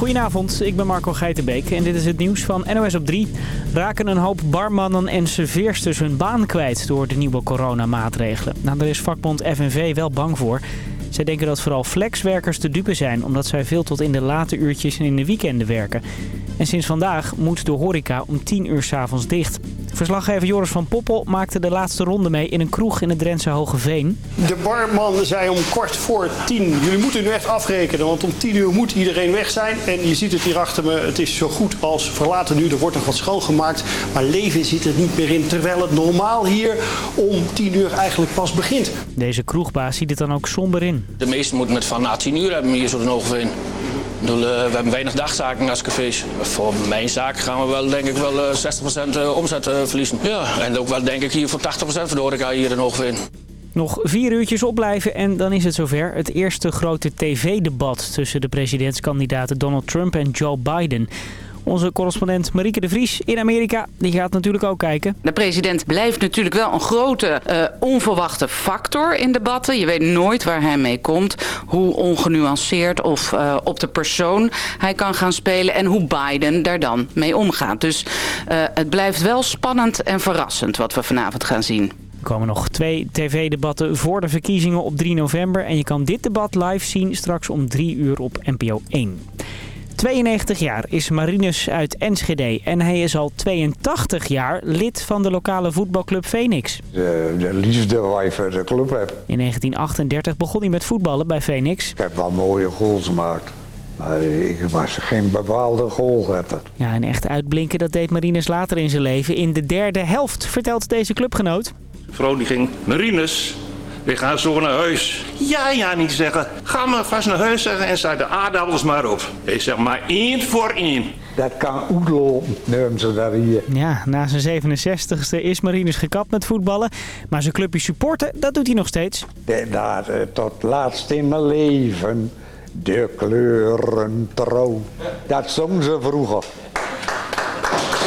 Goedenavond, ik ben Marco Geitenbeek en dit is het nieuws van NOS op 3. Raken een hoop barmannen en serveersters hun baan kwijt door de nieuwe coronamaatregelen? Nou, daar is vakbond FNV wel bang voor. Zij denken dat vooral flexwerkers te dupe zijn... omdat zij veel tot in de late uurtjes en in de weekenden werken. En sinds vandaag moet de horeca om 10 uur s'avonds dicht. Verslaggever Joris van Poppel maakte de laatste ronde mee in een kroeg in het Drentse Hogeveen. De barman zei om kwart voor tien, jullie moeten nu echt afrekenen, want om tien uur moet iedereen weg zijn. En je ziet het hier achter me, het is zo goed als verlaten nu, er wordt nog wat schoongemaakt, maar leven zit er niet meer in. Terwijl het normaal hier om tien uur eigenlijk pas begint. Deze kroegbaas ziet het dan ook somber in. De meesten moeten met van na tien uur hebben hier zo in Hogeveen. Ik bedoel, eh, we hebben weinig dagzaken als cafés. Voor mijn zaak gaan we wel, denk ik, wel eh, 60% eh, omzet eh, verliezen. Ja, en ook wel, denk ik, hier voor 80% van de horeca hier in Hogeveen. Nog vier uurtjes opblijven en dan is het zover. Het eerste grote tv-debat tussen de presidentskandidaten Donald Trump en Joe Biden. Onze correspondent Marieke de Vries in Amerika, die gaat natuurlijk ook kijken. De president blijft natuurlijk wel een grote eh, onverwachte factor in debatten. Je weet nooit waar hij mee komt. Hoe ongenuanceerd of eh, op de persoon hij kan gaan spelen. En hoe Biden daar dan mee omgaat. Dus eh, het blijft wel spannend en verrassend wat we vanavond gaan zien. Er komen nog twee tv-debatten voor de verkiezingen op 3 november. En je kan dit debat live zien straks om 3 uur op NPO 1. 92 jaar is Marinus uit Enschede en hij is al 82 jaar lid van de lokale voetbalclub Phoenix. De, de liefde waar je voor de club hebt. In 1938 begon hij met voetballen bij Phoenix. Ik heb wel mooie goals gemaakt. Maar ik was geen bepaalde goalgetter. Ja, en echt uitblinken dat deed Marinus later in zijn leven in de derde helft, vertelt deze clubgenoot. vrouw die ging, Marines, we gaan zo naar huis. Ja, ja, niet zeggen. Ga maar vast naar huis zeggen en zet de aardappels maar op. Ik zeg maar één voor één. Dat kan uitlopen, noemen ze dat hier. Ja, na zijn 67ste is Marinus gekapt met voetballen. Maar zijn clubje supporten, dat doet hij nog steeds. De- Daar eh, tot laatst in mijn leven. De kleuren trouw. Dat zongen ze vroeger.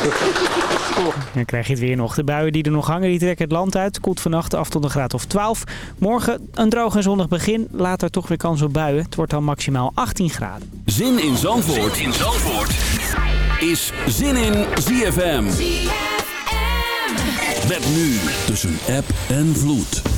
Dan krijg je het weer nog. De buien die er nog hangen, die trekken het land uit. Koelt vannacht af tot een graad of 12. Morgen een droog en zonnig begin. Later toch weer kans op buien. Het wordt dan maximaal 18 graden. Zin in Zandvoort, in Zandvoort. is Zin in ZFM. Met nu tussen app en vloed.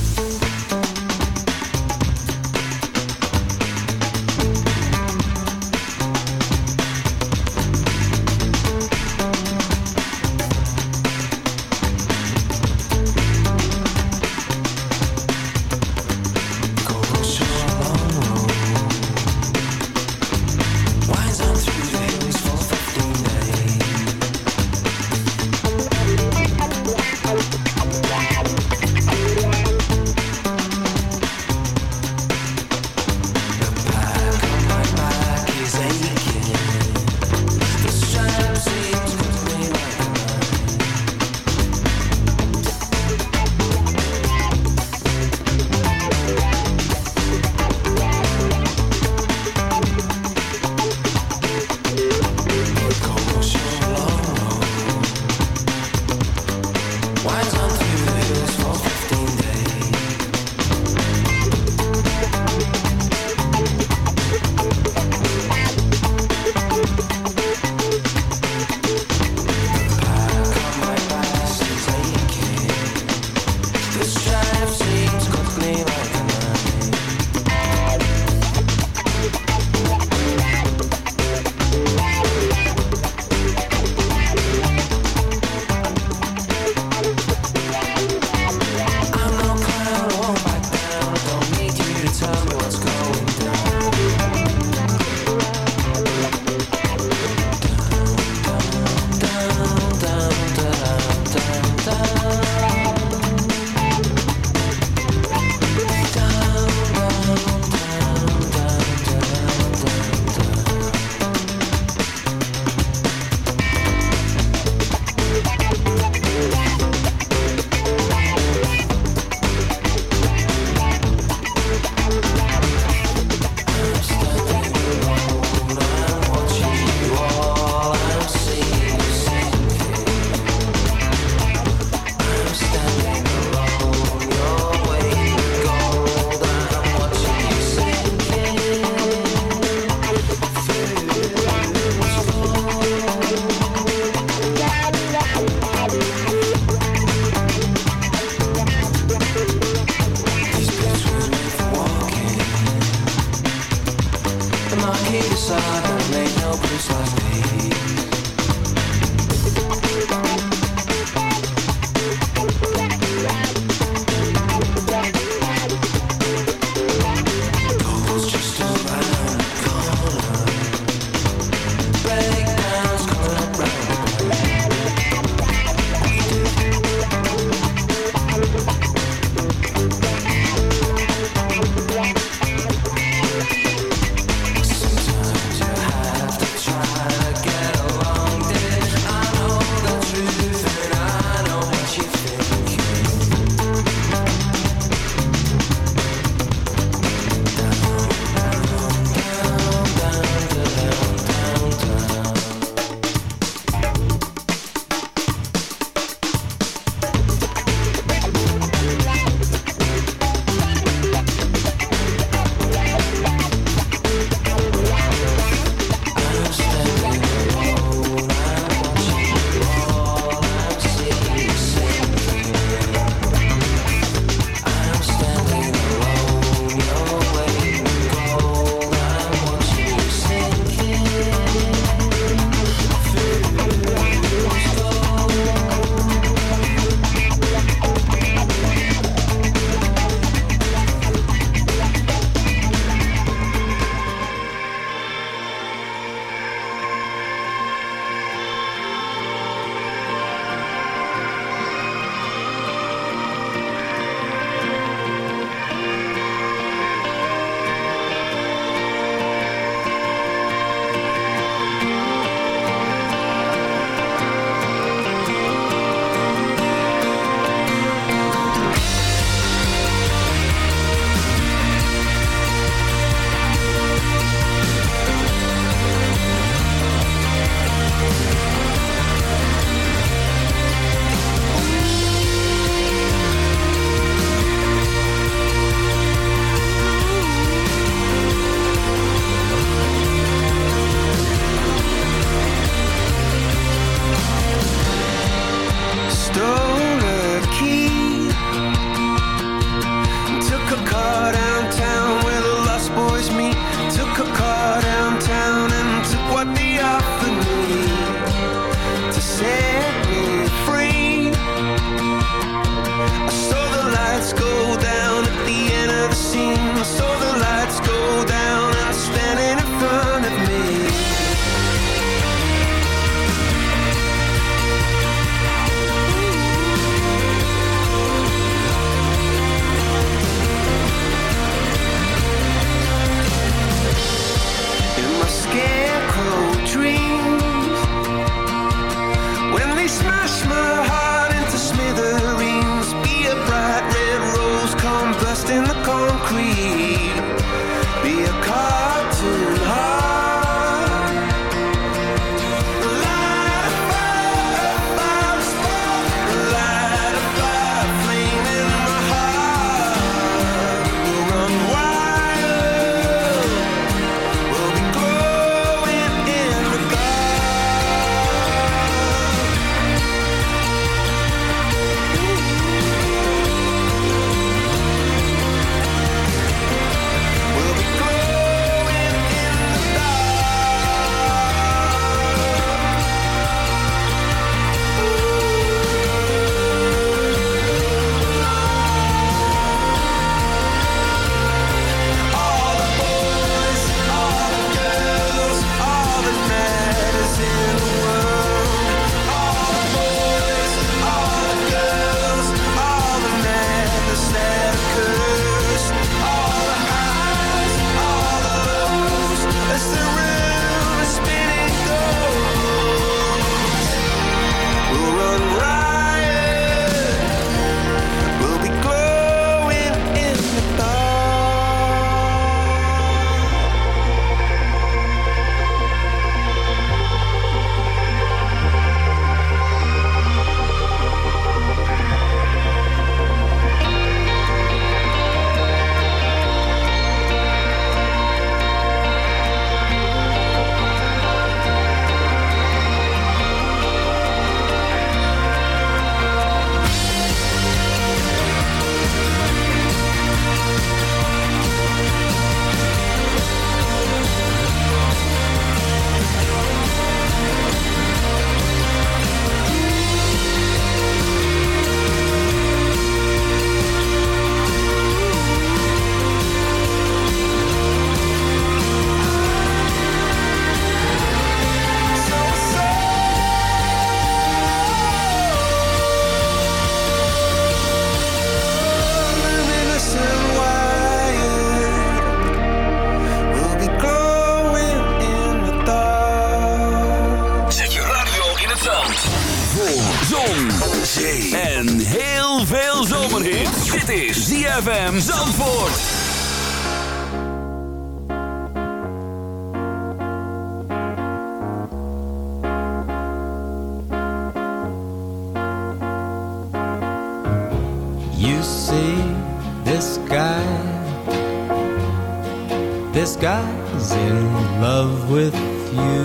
love with you.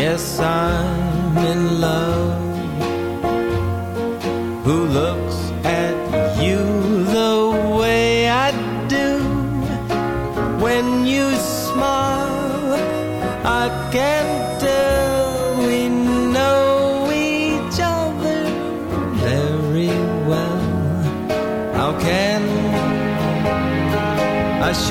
Yes, I'm in love.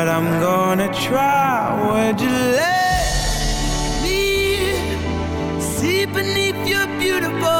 but I'm gonna try. Would you let me see beneath your beautiful?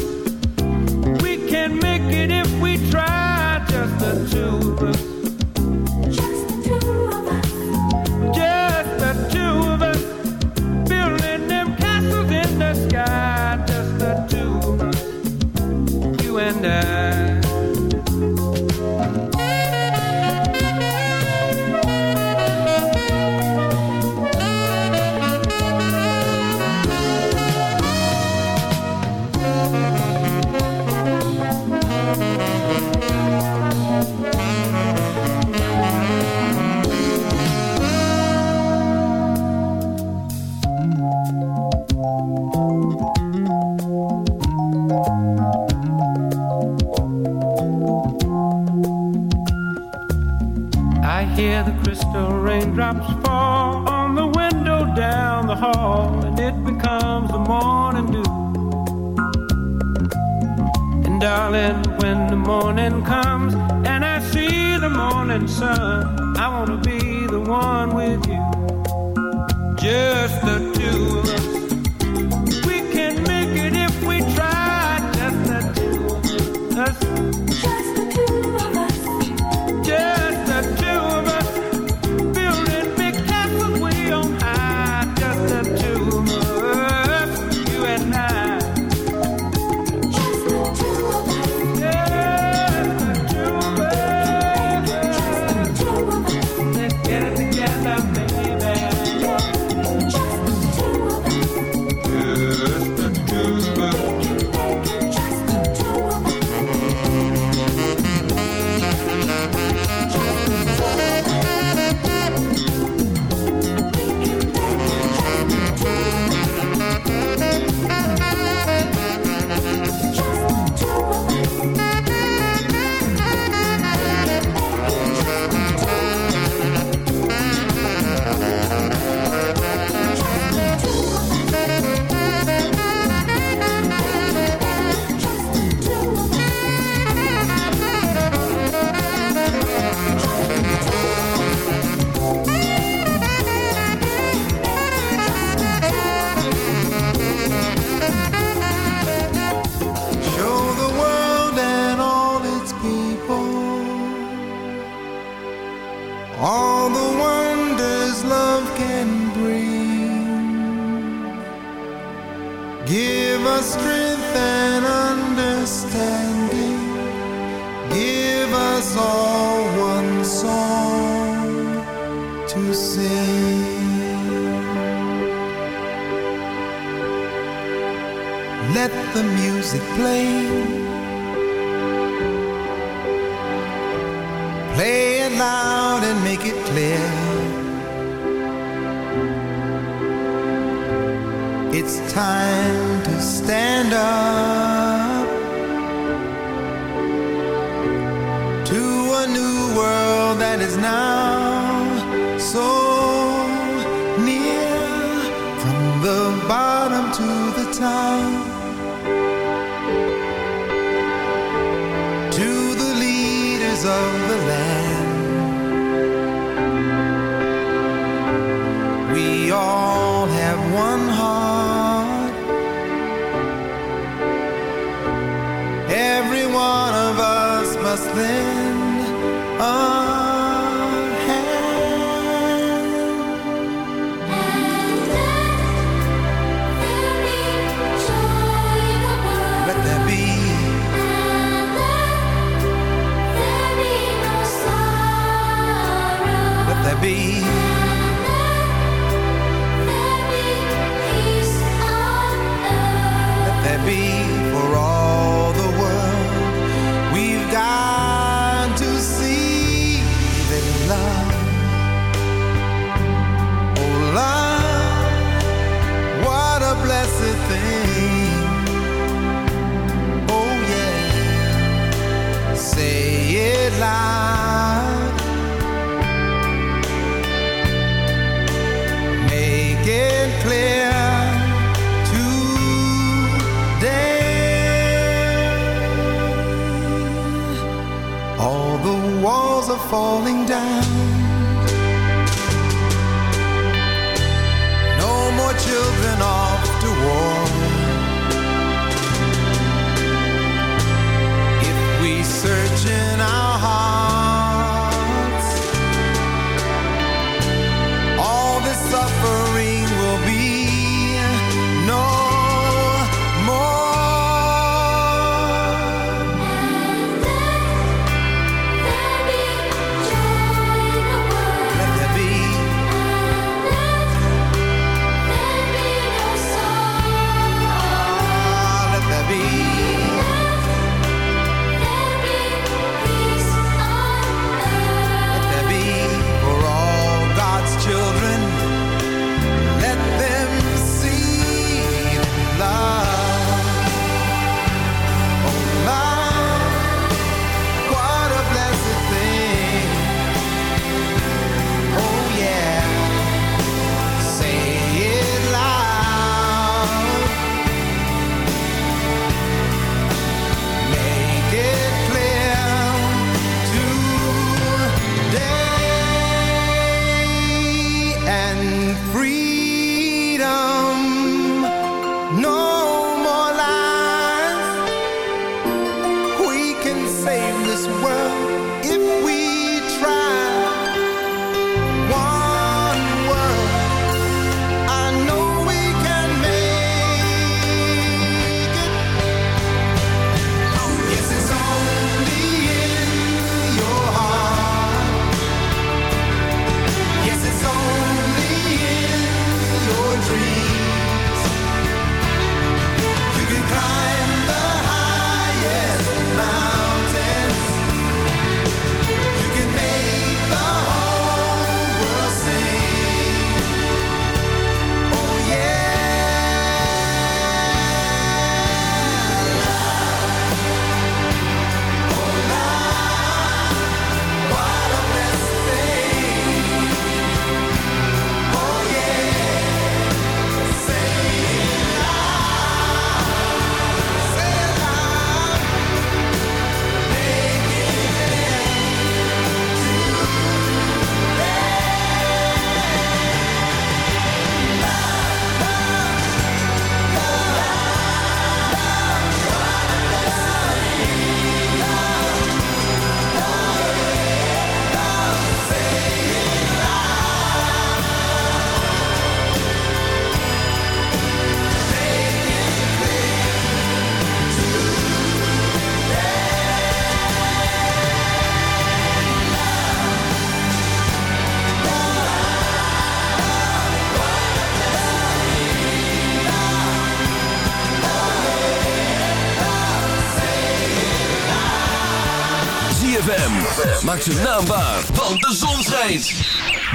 Maak ze naambaar, want de zon schijnt.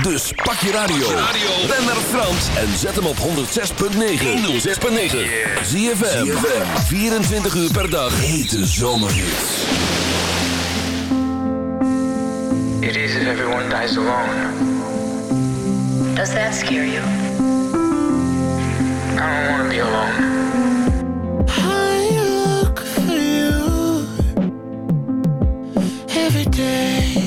Dus pak je radio. Ben naar Frans en zet hem op 106.9. 106.9. Zie je 24 uur per dag. Hete zomerhits. It is if everyone dies alone. Does that scare you? I don't want to be alone. every day.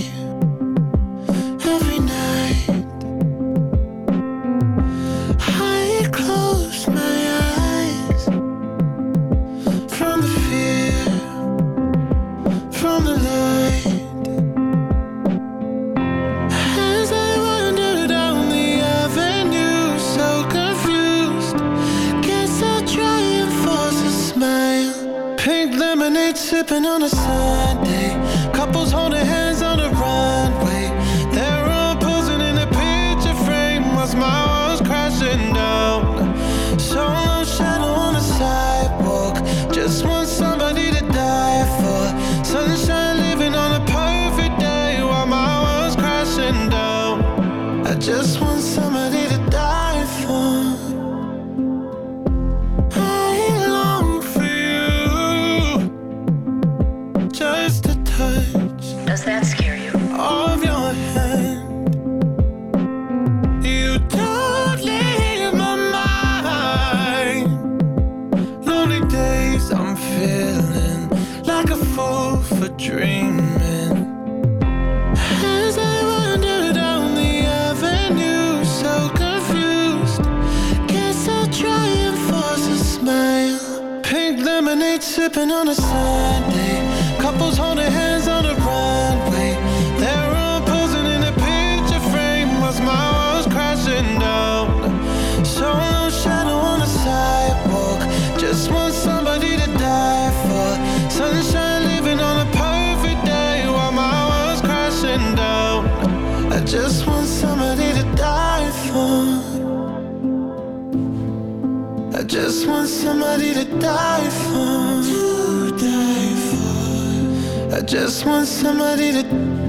just want somebody to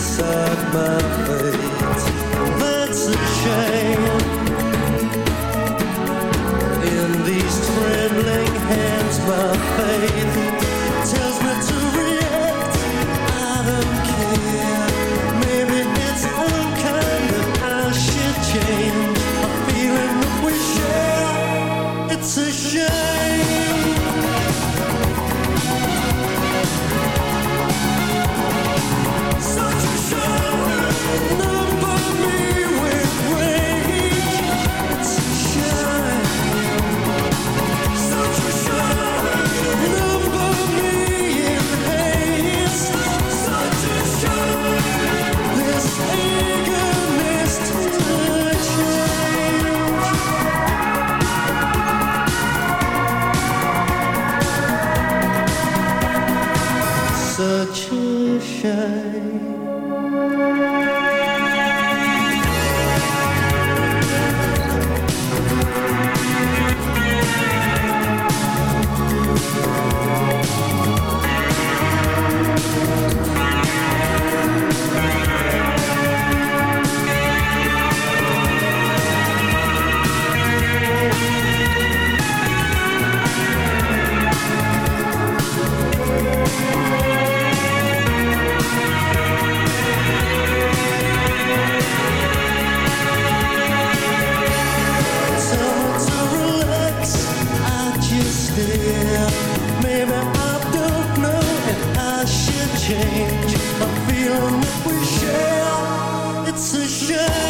Inside my face. Share,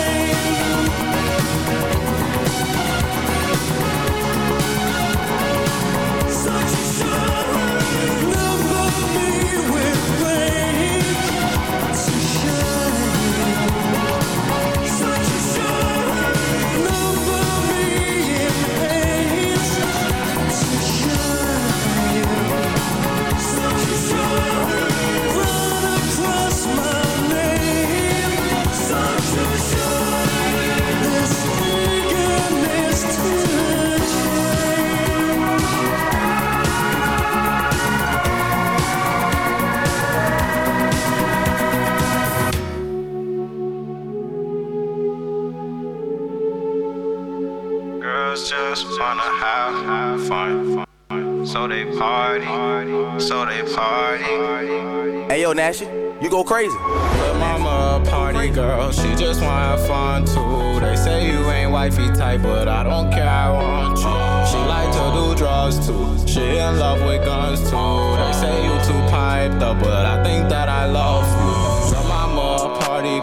you go crazy. But mama a party girl, she just have fun too. They say you ain't wifey type, but I don't care, I want you. She like to do drugs too. She in love with guns too. They say you too piped up, but I think that I love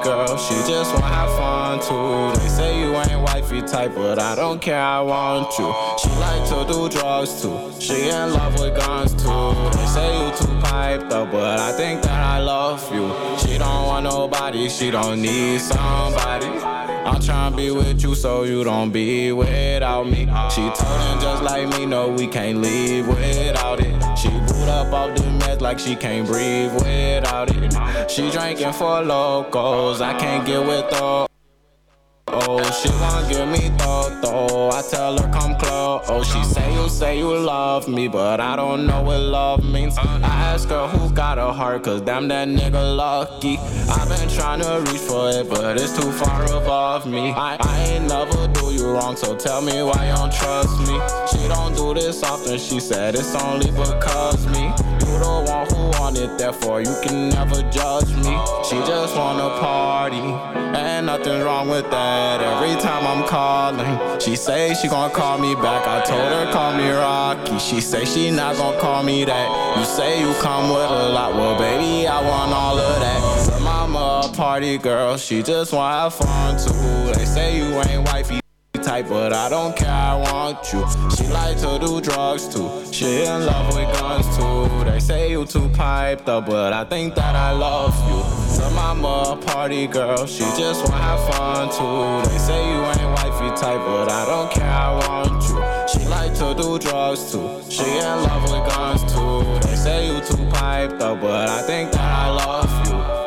girl, she just wanna have fun too. They say you ain't wifey type, but I don't care, I want you. She like to do drugs too. She in love with guns too. They say you too piped up, but I think that I love you. She don't want nobody, she don't need somebody. I'm tryna be with you so you don't be without me. She told him just like me, no, we can't leave without it. She boot up off the meds like she can't breathe without it. She drinking for locals, I can't get with the Oh, she wanna give me though, though. I tell her come close. Oh, she say you say you love me, but I don't know what love means. I ask her who got a heart, cause damn that nigga lucky. I've been trying to reach for it, but it's too far above me. I, I ain't never do you wrong, so tell me why you don't trust me. She don't do this often, she said it's only because me. It, therefore you can never judge me. She just wanna party, and nothing wrong with that. Every time I'm calling, she say she gon' call me back. I told her call me Rocky. She say she not gon' call me that. You say you come with a lot, well baby I want all of that. Her mama a party girl, she just wanna have fun too. They say you ain't wifey type, but I don't care, I want you. She like to do drugs too. She in love with guns too. They say you too piped up, but I think that I love you. So mama party girl, she just wanna have fun too. They say you ain't wifey type, but I don't care, I want you. She like to do drugs too. She in love with guns too. They say you too piped up, but I think that I love you.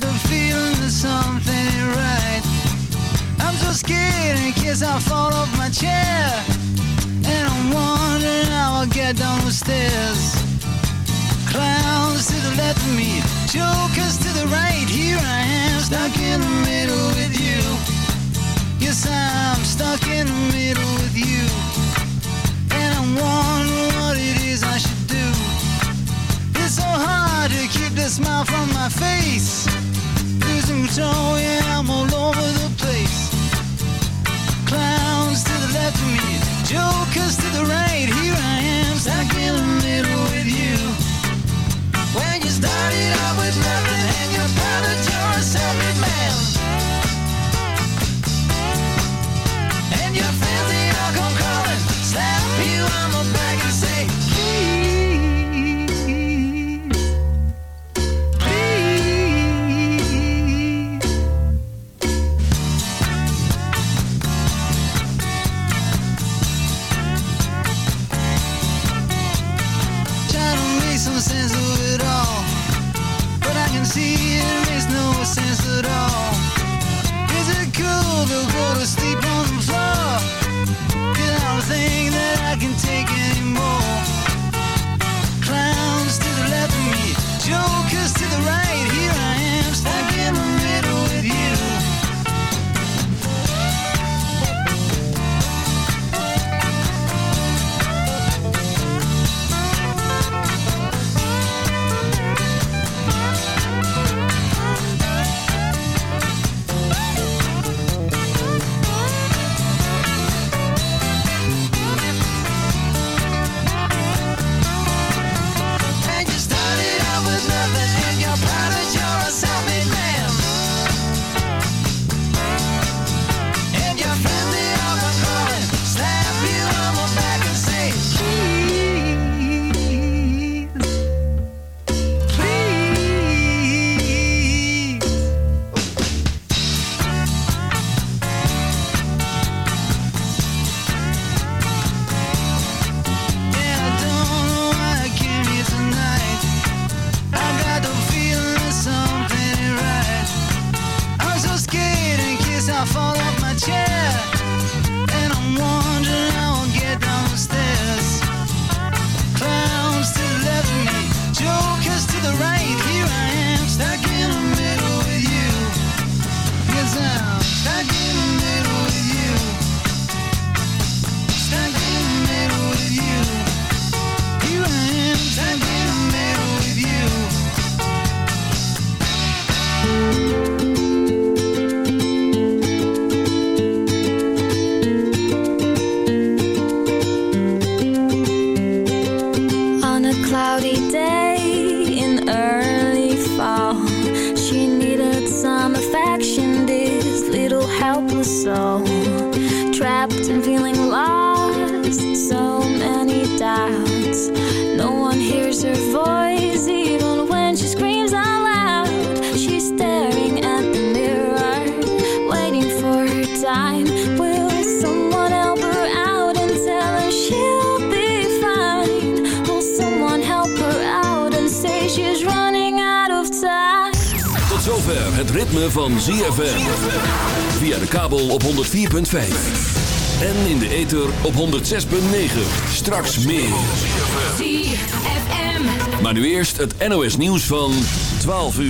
The feeling that something ain't right. I'm so scared in case I fall off my chair. And I'm wondering how I'll get down the stairs. Clowns to the left of me, jokers to the right. Here I am, stuck in the middle with you. Yes, I'm stuck in the middle with you. And I'm wondering what it is I should do. It's so hard to keep the smile from my face. Losing yeah, I'm all over the place. Clowns to the left of me, jokers to the right. Here I am, stuck in the middle with you. When you started out with nothing and you're proud a self-made man. 6.9. Straks meer. ZFM. Maar nu eerst het NOS nieuws van 12 uur.